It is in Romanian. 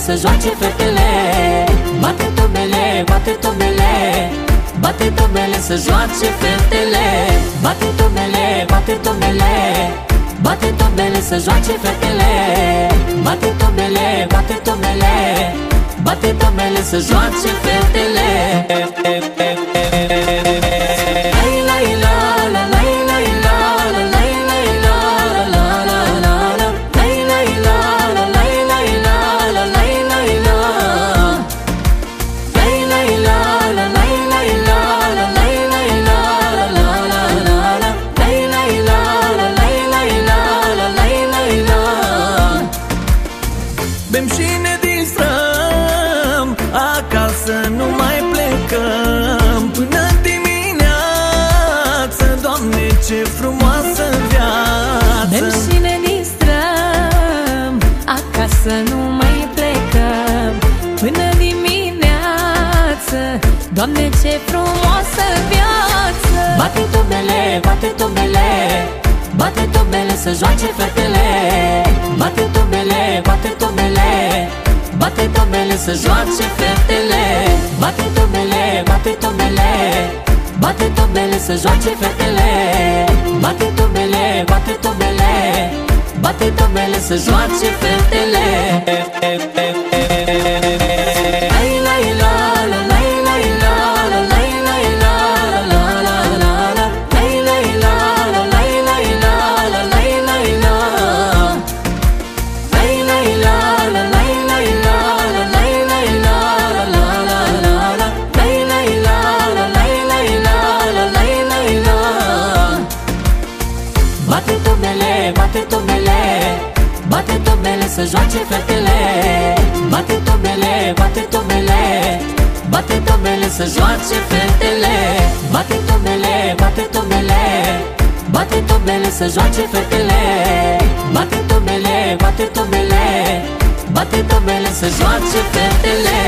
tomele să joace fetele. Bate tomele, bate tomele Bate tomele să joace fetele. Bate tomele, bate tomele Bate tomele să joace fetele. Bate tomele, bate tomele Bate tomele să joace fetele ce frumoasă viață. Bem și ne distrăm Acasă nu mai plecăm. Până dimineață Doamne ce frumoasă viață. Bate tomele, bate tomele Bate tomele să joace fetele. Bate tomele, bate tomele Bate tomele să joace fetele. Bate tomele, bate tomele Bate tomele să joace fetele să joace fetele Bate tomele, bate tomele Bate tomele să joace fetele Bate tomele, bate tomele Bate tomele să joace fetele Bate tomele, bate tomele Bate tomele să joace fetele Bate tomele, bate tomele Bate tomele să joace fetele